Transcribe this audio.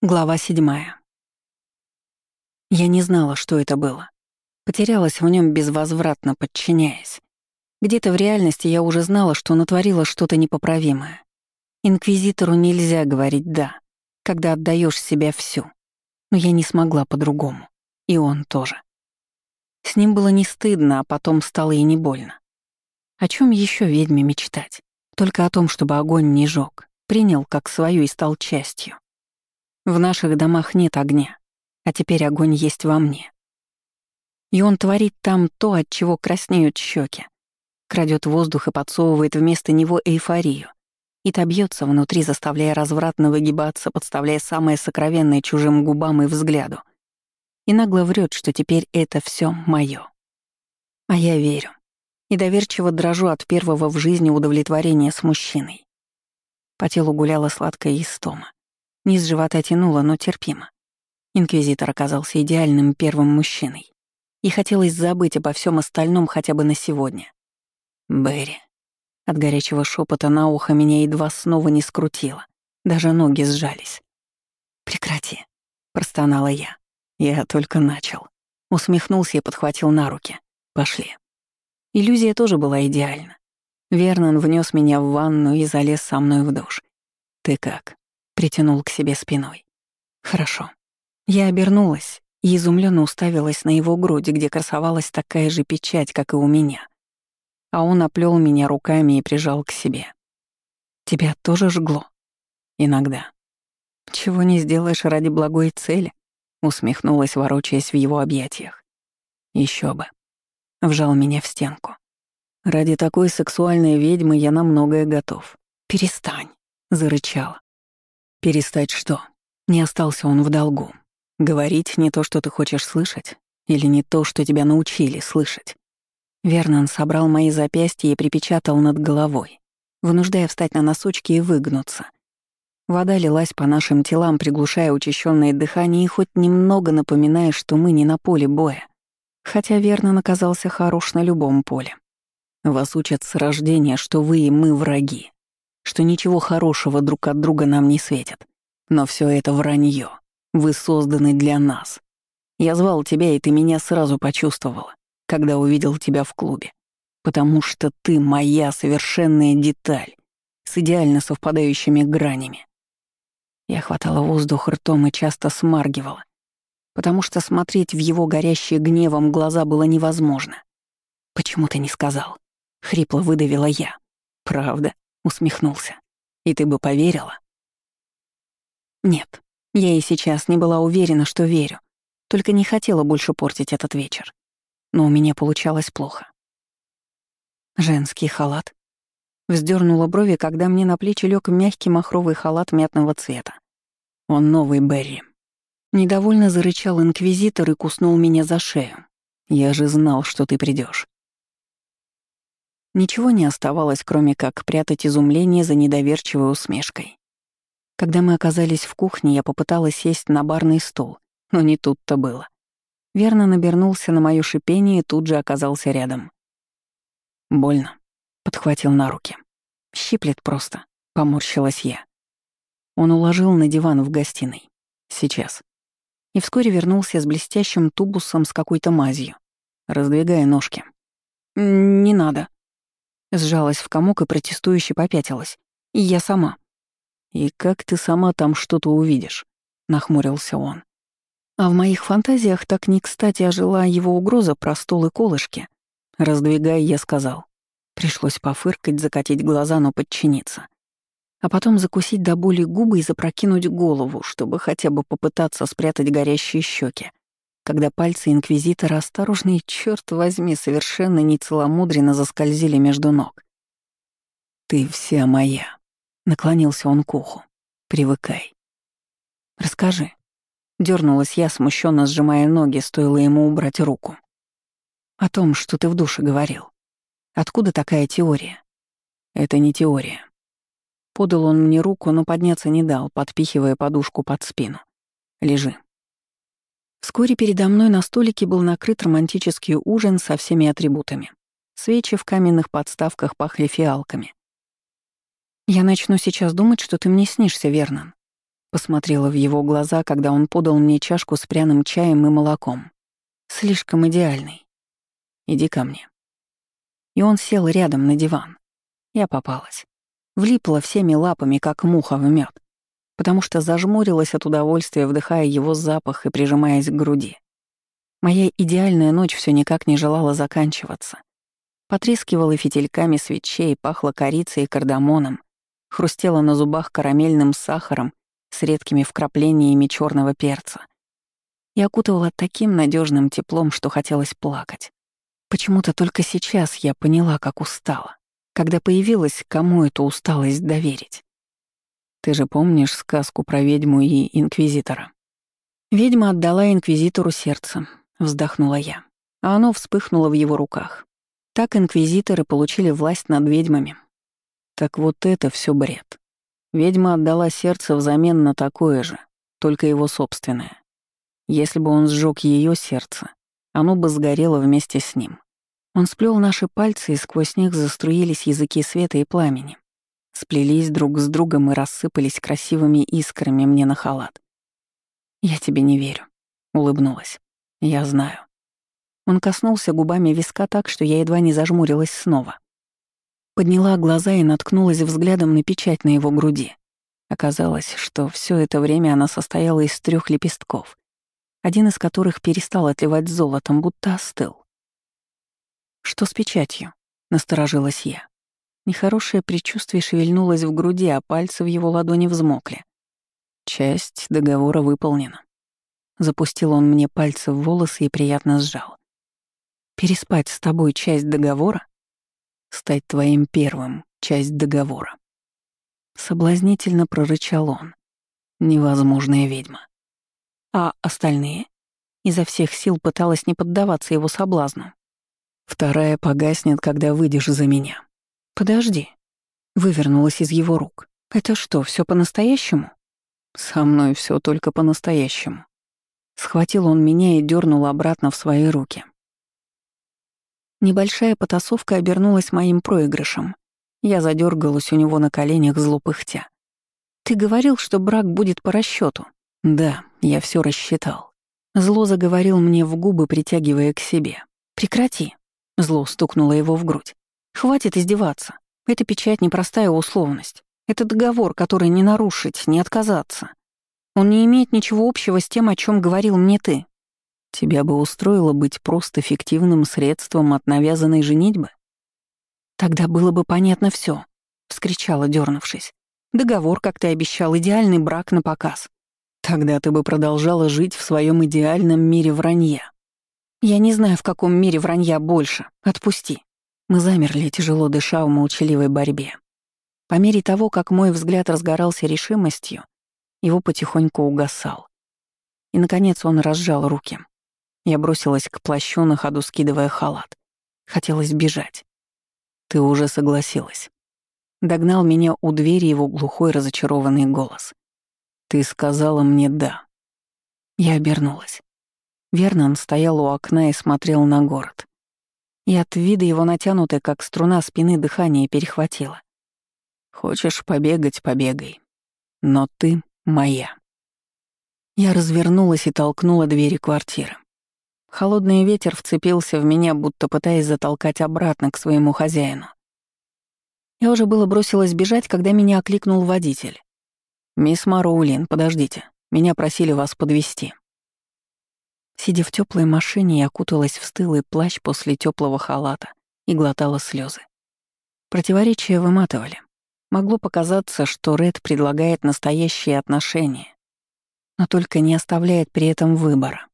Глава седьмая. Я не знала, что это было. Потерялась в нем безвозвратно, подчиняясь. Где-то в реальности я уже знала, что натворила что-то непоправимое. Инквизитору нельзя говорить «да», когда отдаешь себя всю. Но я не смогла по-другому. И он тоже. С ним было не стыдно, а потом стало и не больно. О чем еще ведьме мечтать? Только о том, чтобы огонь не жёг, принял как свою и стал частью. В наших домах нет огня, а теперь огонь есть во мне. И он творит там то, от чего краснеют щеки. Крадет воздух и подсовывает вместо него эйфорию. И то бьется внутри, заставляя развратно выгибаться, подставляя самое сокровенное чужим губам и взгляду. И нагло врет, что теперь это все мое. А я верю. И доверчиво дрожу от первого в жизни удовлетворения с мужчиной. По телу гуляла сладкая истома. Низ живота тянуло, но терпимо. Инквизитор оказался идеальным первым мужчиной. И хотелось забыть обо всем остальном хотя бы на сегодня. Берри. От горячего шепота на ухо меня едва снова не скрутило. Даже ноги сжались. «Прекрати», — простонала я. Я только начал. Усмехнулся и подхватил на руки. «Пошли». Иллюзия тоже была идеальна. Вернон внес меня в ванну и залез со мной в душ. «Ты как?» Притянул к себе спиной. Хорошо. Я обернулась и изумленно уставилась на его грудь, где красовалась такая же печать, как и у меня. А он оплел меня руками и прижал к себе. Тебя тоже жгло? Иногда. Чего не сделаешь ради благой цели? Усмехнулась, ворочаясь в его объятиях. Еще бы. Вжал меня в стенку. Ради такой сексуальной ведьмы я на многое готов. Перестань, зарычала. Перестать что? Не остался он в долгу. Говорить не то, что ты хочешь слышать, или не то, что тебя научили слышать. Вернон собрал мои запястья и припечатал над головой, вынуждая встать на носочки и выгнуться. Вода лилась по нашим телам, приглушая учащенное дыхание и хоть немного напоминая, что мы не на поле боя. Хотя Вернон оказался хорош на любом поле. Вас учат с рождения, что вы и мы враги что ничего хорошего друг от друга нам не светит. Но все это вранье. Вы созданы для нас. Я звал тебя, и ты меня сразу почувствовала, когда увидел тебя в клубе. Потому что ты моя совершенная деталь с идеально совпадающими гранями. Я хватала воздух ртом и часто смаргивала, потому что смотреть в его горящие гневом глаза было невозможно. «Почему ты не сказал?» — хрипло выдавила я. «Правда?» Усмехнулся. «И ты бы поверила?» Нет, я и сейчас не была уверена, что верю, только не хотела больше портить этот вечер. Но у меня получалось плохо. Женский халат. Вздернула брови, когда мне на плечи лег мягкий махровый халат мятного цвета. Он новый Берри. Недовольно зарычал инквизитор и куснул меня за шею. Я же знал, что ты придешь. Ничего не оставалось, кроме как прятать изумление за недоверчивой усмешкой. Когда мы оказались в кухне, я попыталась сесть на барный стол, но не тут-то было. Верно набернулся на моё шипение и тут же оказался рядом. «Больно», — подхватил на руки. «Щиплет просто», — поморщилась я. Он уложил на диван в гостиной. «Сейчас». И вскоре вернулся с блестящим тубусом с какой-то мазью, раздвигая ножки. «Не надо», Сжалась в комок и протестующе попятилась. И я сама. «И как ты сама там что-то увидишь?» — нахмурился он. А в моих фантазиях так не кстати ожила его угроза про стол и колышки. Раздвигая, я сказал. Пришлось пофыркать, закатить глаза, но подчиниться. А потом закусить до боли губы и запрокинуть голову, чтобы хотя бы попытаться спрятать горящие щеки когда пальцы инквизитора осторожно и, черт возьми, совершенно нецеломудренно заскользили между ног. «Ты вся моя», — наклонился он к уху. «Привыкай». «Расскажи». Дернулась я, смущенно сжимая ноги, стоило ему убрать руку. «О том, что ты в душе говорил. Откуда такая теория?» «Это не теория». Подал он мне руку, но подняться не дал, подпихивая подушку под спину. «Лежи». Вскоре передо мной на столике был накрыт романтический ужин со всеми атрибутами. Свечи в каменных подставках пахли фиалками. «Я начну сейчас думать, что ты мне снишься, Вернон». Посмотрела в его глаза, когда он подал мне чашку с пряным чаем и молоком. Слишком идеальный. Иди ко мне. И он сел рядом на диван. Я попалась. Влипла всеми лапами, как муха в мед, потому что зажмурилась от удовольствия, вдыхая его запах и прижимаясь к груди. Моя идеальная ночь все никак не желала заканчиваться. Потрескивала фитильками свечей, пахла корицей и кардамоном, хрустела на зубах карамельным сахаром с редкими вкраплениями черного перца и окутывала таким надежным теплом, что хотелось плакать. Почему-то только сейчас я поняла, как устала, когда появилась, кому эту усталость доверить. Ты же помнишь сказку про ведьму и инквизитора? Ведьма отдала инквизитору сердце, вздохнула я, а оно вспыхнуло в его руках. Так инквизиторы получили власть над ведьмами. Так вот это все бред. Ведьма отдала сердце взамен на такое же, только его собственное. Если бы он сжег ее сердце, оно бы сгорело вместе с ним. Он сплел наши пальцы, и сквозь них заструились языки света и пламени. Сплелись друг с другом и рассыпались красивыми искрами мне на халат. «Я тебе не верю», — улыбнулась. «Я знаю». Он коснулся губами виска так, что я едва не зажмурилась снова. Подняла глаза и наткнулась взглядом на печать на его груди. Оказалось, что все это время она состояла из трех лепестков, один из которых перестал отливать золотом, будто остыл. «Что с печатью?» — насторожилась я. Нехорошее предчувствие шевельнулось в груди, а пальцы в его ладони взмокли. Часть договора выполнена. Запустил он мне пальцы в волосы и приятно сжал. «Переспать с тобой часть договора?» стать твоим первым, часть договора. Соблазнительно прорычал он. Невозможная ведьма. А остальные? Изо всех сил пыталась не поддаваться его соблазну. Вторая погаснет, когда выйдешь за меня. Подожди. Вывернулась из его рук. Это что, все по-настоящему? Со мной все только по-настоящему. Схватил он меня и дернул обратно в свои руки. Небольшая потасовка обернулась моим проигрышем. Я задергалась у него на коленях зло пыхтя. «Ты говорил, что брак будет по расчету. «Да, я все рассчитал». Зло заговорил мне в губы, притягивая к себе. «Прекрати». Зло стукнуло его в грудь. «Хватит издеваться. Это печать непростая условность. Это договор, который не нарушить, не отказаться. Он не имеет ничего общего с тем, о чем говорил мне ты. Тебя бы устроило быть просто фиктивным средством от навязанной женитьбы? Тогда было бы понятно все, вскричала, дернувшись. Договор, как ты обещал, идеальный брак на показ. Тогда ты бы продолжала жить в своем идеальном мире вранья. Я не знаю, в каком мире вранья больше. Отпусти. Мы замерли, тяжело дыша в молчаливой борьбе. По мере того, как мой взгляд разгорался решимостью, его потихоньку угасал. И, наконец, он разжал руки. Я бросилась к плащу, на ходу скидывая халат. Хотелось бежать. «Ты уже согласилась». Догнал меня у двери его глухой разочарованный голос. «Ты сказала мне «да». Я обернулась. Вернон стоял у окна и смотрел на город. И от вида его натянутой, как струна спины, дыхание перехватило. «Хочешь побегать — побегай. Но ты моя». Я развернулась и толкнула двери квартиры. Холодный ветер вцепился в меня, будто пытаясь затолкать обратно к своему хозяину. Я уже было бросилась бежать, когда меня окликнул водитель. «Мисс Мароулин, подождите. Меня просили вас подвести. Сидя в теплой машине, я окуталась в стылый плащ после теплого халата и глотала слезы. Противоречия выматывали. Могло показаться, что Ред предлагает настоящие отношения, но только не оставляет при этом выбора.